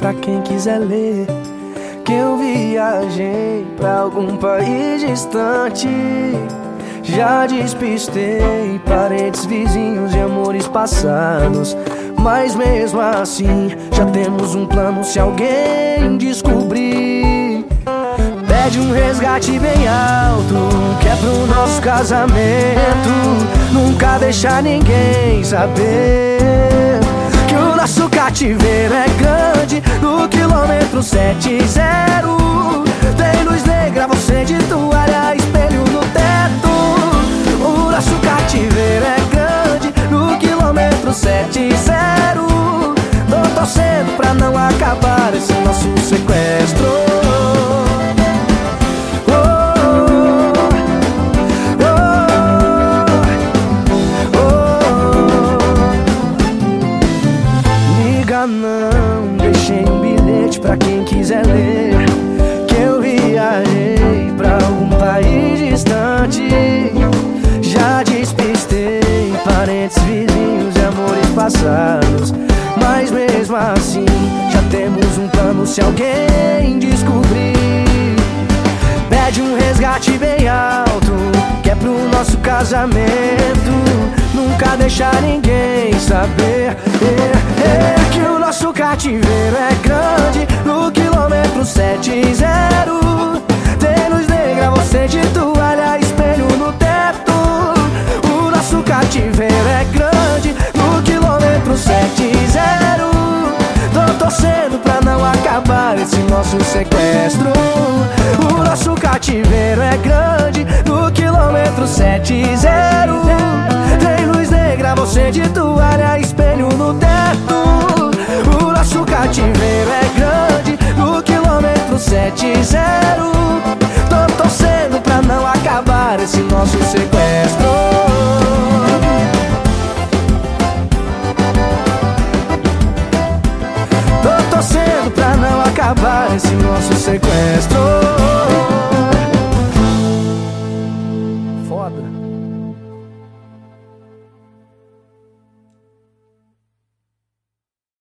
pra quem quiser ler. Que eu viajei pra algum país distante. Já despistei parentes, vizinhos e amores passados. Mas mesmo assim, já temos um plano se alguém descobrir. Pede um resgate bem alto, que é pro nosso casamento. Nunca deixar ninguém saber cativeiro é grande. No quilômetro 70, tem luz negra, você de toalha, espelho no teto. O nosso cativeiro é grande. No quilômetro 70, tô torcendo pra não acabar esse nosso sequestro. Não Deixei um bilhete pra quem quiser ler Que eu viajei pra algum país distante. Já despistei parentes, vizinhos e amores passados Mas mesmo assim já temos um plano se alguém descobrir. Pede um resgate bem alto Que é pro nosso casamento. Nunca deixar ninguém saber. É nosso cativeiro é grande. No quilômetro 70 Tem luz negra, você de toalha Espelho no teto. O nosso cativeiro é grande. No quilômetro 70 Tô torcendo pra não acabar esse nosso sequestro. O nosso cativeiro é grande. No quilômetro 70 esse nosso sequestro. Tô torcendo pra não acabar esse nosso sequestro.